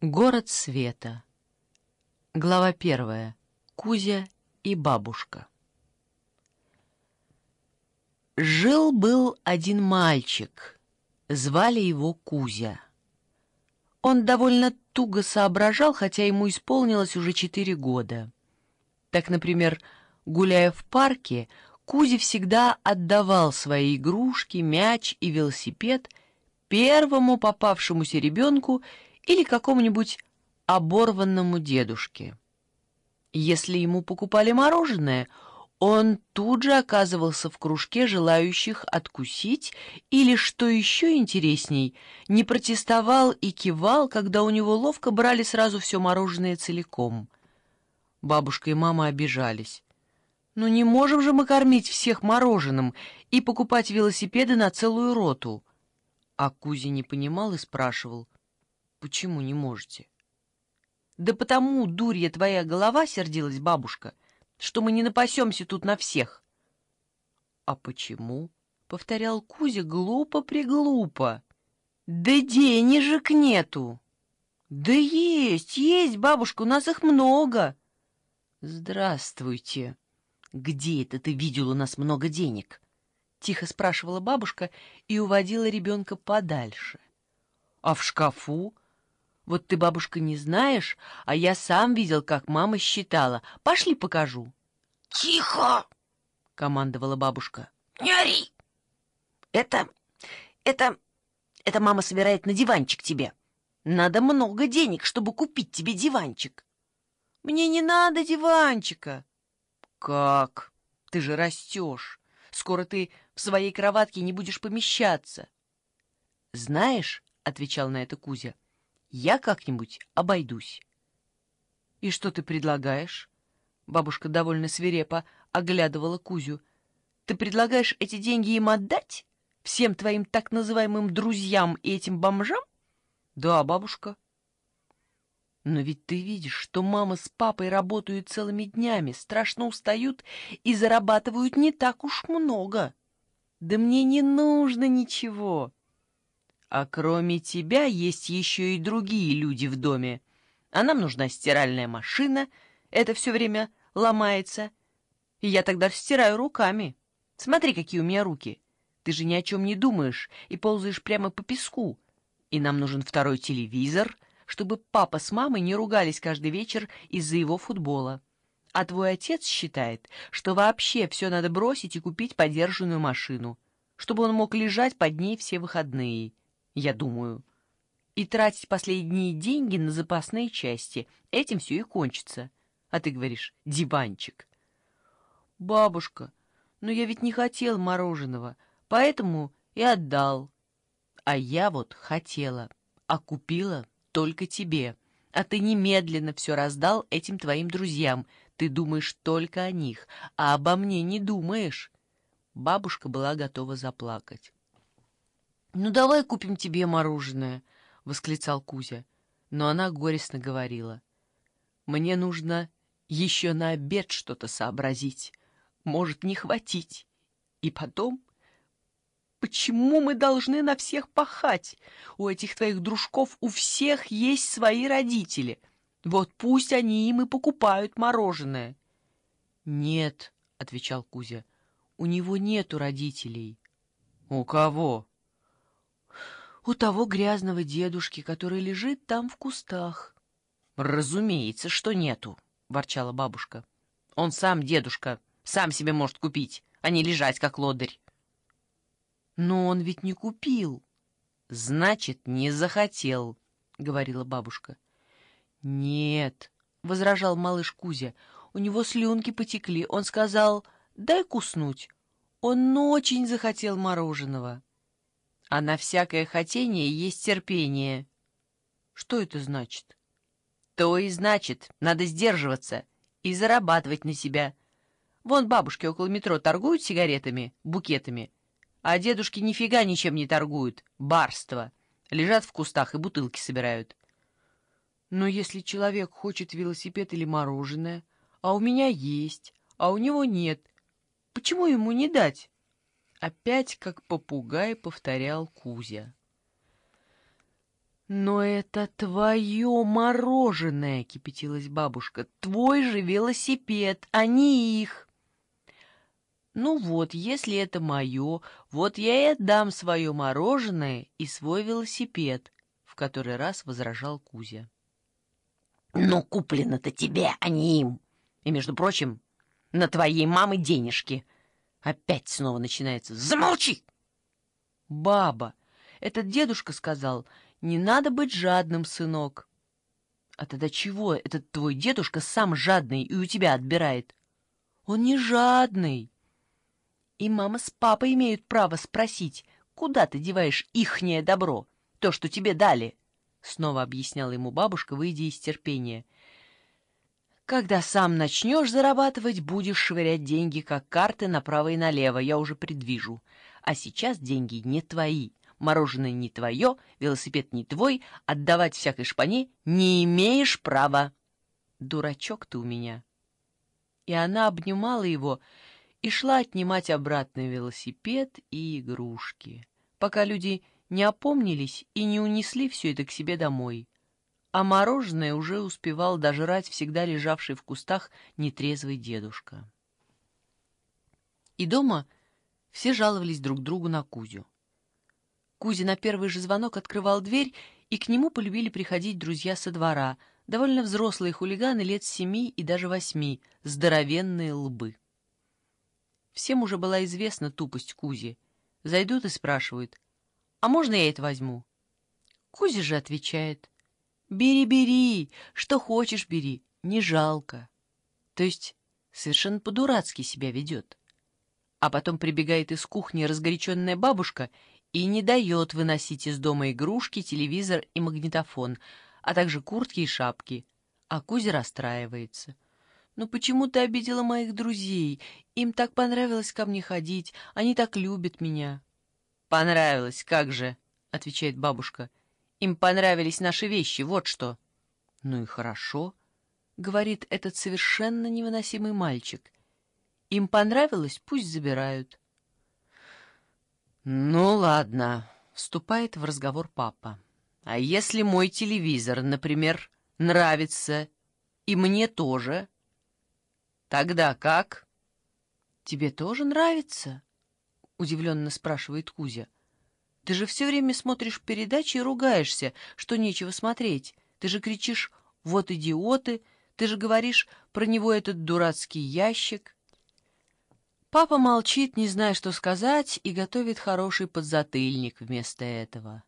Город света. Глава первая. Кузя и бабушка. Жил-был один мальчик. Звали его Кузя. Он довольно туго соображал, хотя ему исполнилось уже четыре года. Так, например, гуляя в парке, Кузя всегда отдавал свои игрушки, мяч и велосипед первому попавшемуся ребенку или какому-нибудь оборванному дедушке. Если ему покупали мороженое, он тут же оказывался в кружке желающих откусить или, что еще интересней, не протестовал и кивал, когда у него ловко брали сразу все мороженое целиком. Бабушка и мама обижались. «Ну не можем же мы кормить всех мороженым и покупать велосипеды на целую роту». А Кузя не понимал и спрашивал, «Почему не можете?» «Да потому, дурья твоя голова, — сердилась бабушка, — что мы не напасемся тут на всех». «А почему?» — повторял Кузя глупо-приглупо. «Да денежек нету!» «Да есть, есть, бабушка, у нас их много!» «Здравствуйте! Где это ты видел у нас много денег?» — тихо спрашивала бабушка и уводила ребенка подальше. «А в шкафу?» Вот ты, бабушка, не знаешь, а я сам видел, как мама считала. Пошли покажу. — Тихо! — командовала бабушка. — Не ори! Это... это... это мама собирает на диванчик тебе. Надо много денег, чтобы купить тебе диванчик. — Мне не надо диванчика. — Как? Ты же растешь. Скоро ты в своей кроватке не будешь помещаться. — Знаешь, — отвечал на это Кузя, — я как-нибудь обойдусь. — И что ты предлагаешь? Бабушка довольно свирепо оглядывала Кузю. — Ты предлагаешь эти деньги им отдать? Всем твоим так называемым друзьям и этим бомжам? — Да, бабушка. — Но ведь ты видишь, что мама с папой работают целыми днями, страшно устают и зарабатывают не так уж много. Да мне не нужно ничего. А кроме тебя есть еще и другие люди в доме. А нам нужна стиральная машина, это все время ломается. И я тогда стираю руками. Смотри, какие у меня руки. Ты же ни о чем не думаешь и ползаешь прямо по песку. И нам нужен второй телевизор, чтобы папа с мамой не ругались каждый вечер из-за его футбола. А твой отец считает, что вообще все надо бросить и купить подержанную машину, чтобы он мог лежать под ней все выходные я думаю, и тратить последние деньги на запасные части. Этим все и кончится. А ты говоришь, диванчик. Бабушка, но я ведь не хотел мороженого, поэтому и отдал. А я вот хотела, а купила только тебе. А ты немедленно все раздал этим твоим друзьям. Ты думаешь только о них, а обо мне не думаешь. Бабушка была готова заплакать. «Ну, давай купим тебе мороженое», — восклицал Кузя. Но она горестно говорила. «Мне нужно еще на обед что-то сообразить. Может, не хватить. И потом...» Почему мы должны на всех пахать? У этих твоих дружков у всех есть свои родители. Вот пусть они им и покупают мороженое. — Нет, — отвечал Кузя, — у него нету родителей. — У кого? У того грязного дедушки, который лежит там в кустах. — Разумеется, что нету, — ворчала бабушка. — Он сам дедушка, сам себе может купить, а не лежать, как лодырь. — Но он ведь не купил. — Значит, не захотел, — говорила бабушка. — Нет, — возражал малыш Кузя, — у него слюнки потекли. Он сказал, дай куснуть. Он очень захотел мороженого. — а на всякое хотение есть терпение. Что это значит? То и значит, надо сдерживаться и зарабатывать на себя. Вон бабушки около метро торгуют сигаретами, букетами, а дедушки нифига ничем не торгуют, барство. Лежат в кустах и бутылки собирают. Но если человек хочет велосипед или мороженое, а у меня есть, а у него нет, почему ему не дать? Опять как попугай повторял Кузя. «Но это твое мороженое!» — кипятилась бабушка. «Твой же велосипед, а не их!» «Ну вот, если это мое, вот я и отдам свое мороженое и свой велосипед», — в который раз возражал Кузя. «Ну, куплено-то тебе, а не им. И, между прочим, на твоей мамы денежки». Опять снова начинается «Замолчи!» «Баба, этот дедушка сказал, не надо быть жадным, сынок». «А тогда чего этот твой дедушка сам жадный и у тебя отбирает?» «Он не жадный». И мама с папой имеют право спросить, куда ты деваешь ихнее добро, то, что тебе дали. Снова объясняла ему бабушка, выйдя из терпения. Когда сам начнешь зарабатывать, будешь швырять деньги, как карты, направо и налево, я уже предвижу. А сейчас деньги не твои, мороженое не твое, велосипед не твой, отдавать всякой шпане не имеешь права. Дурачок ты у меня. И она обнимала его, и шла отнимать обратно велосипед и игрушки, пока люди не опомнились и не унесли все это к себе домой. А мороженое уже успевал дожрать всегда лежавший в кустах нетрезвый дедушка. И дома все жаловались друг другу на Кузю. Кузя на первый же звонок открывал дверь, и к нему полюбили приходить друзья со двора, довольно взрослые хулиганы лет семи и даже восьми, здоровенные лбы. Всем уже была известна тупость Кузи. Зайдут и спрашивают, «А можно я это возьму?» Кузя же отвечает, «Бери, бери, что хочешь бери, не жалко». То есть совершенно по-дурацки себя ведет. А потом прибегает из кухни разгоряченная бабушка и не дает выносить из дома игрушки, телевизор и магнитофон, а также куртки и шапки. А Кузя расстраивается — «Ну почему ты обидела моих друзей? Им так понравилось ко мне ходить, они так любят меня». «Понравилось, как же», — отвечает бабушка. «Им понравились наши вещи, вот что». «Ну и хорошо», — говорит этот совершенно невыносимый мальчик. «Им понравилось, пусть забирают». «Ну ладно», — вступает в разговор папа. «А если мой телевизор, например, нравится, и мне тоже...» Тогда как? Тебе тоже нравится? Удивленно спрашивает Кузя. Ты же все время смотришь передачи и ругаешься, что нечего смотреть. Ты же кричишь «Вот идиоты!» Ты же говоришь про него этот дурацкий ящик. Папа молчит, не зная, что сказать, и готовит хороший подзатыльник вместо этого.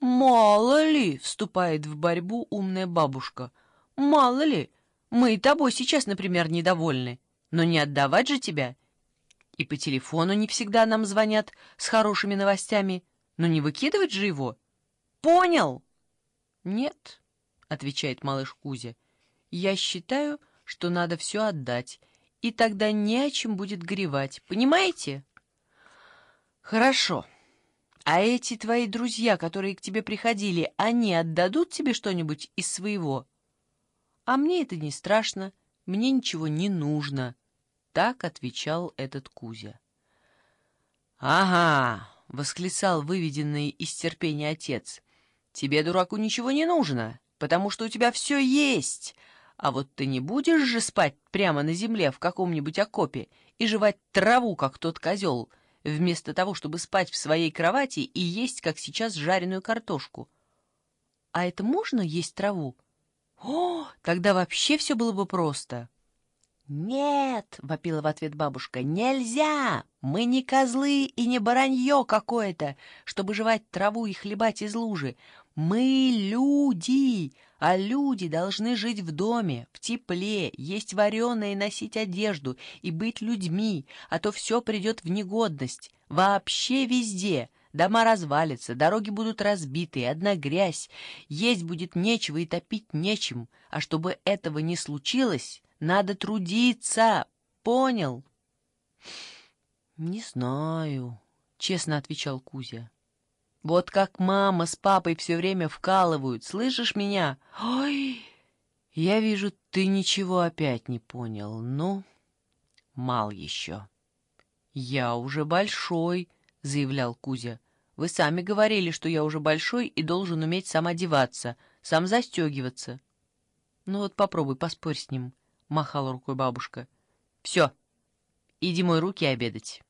«Мало ли!» — вступает в борьбу умная бабушка. «Мало ли! Мы и тобой сейчас, например, недовольны, но не отдавать же тебя. И по телефону не всегда нам звонят с хорошими новостями, но не выкидывать же его. Понял? Нет, отвечает малыш Кузя. Я считаю, что надо все отдать, и тогда не о чем будет горевать, понимаете? Хорошо. А эти твои друзья, которые к тебе приходили, они отдадут тебе что-нибудь из своего? «А мне это не страшно, мне ничего не нужно», — так отвечал этот Кузя. «Ага», — восклицал выведенный из терпения отец, — «тебе, дураку, ничего не нужно, потому что у тебя все есть, а вот ты не будешь же спать прямо на земле в каком-нибудь окопе и жевать траву, как тот козел, вместо того, чтобы спать в своей кровати и есть, как сейчас, жареную картошку. А это можно есть траву? О, тогда вообще все было бы просто. «Нет!» — вопила в ответ бабушка. «Нельзя! Мы не козлы и не баранье какое-то, чтобы жевать траву и хлебать из лужи. Мы люди, а люди должны жить в доме, в тепле, есть вареное и носить одежду, и быть людьми, а то все придет в негодность. Вообще везде!» Дома развалятся, дороги будут разбиты, одна грязь, есть будет нечего и топить нечем. А чтобы этого не случилось, надо трудиться. Понял? Не знаю, честно отвечал Кузя. Вот как мама с папой все время вкалывают, слышишь меня? Ой, я вижу, ты ничего опять не понял. Ну, мал еще. Я уже большой, заявлял Кузя. Вы сами говорили, что я уже большой и должен уметь сам одеваться, сам застегиваться. Ну вот попробуй, поспорь с ним, — махала рукой бабушка. Все, иди мой руки обедать.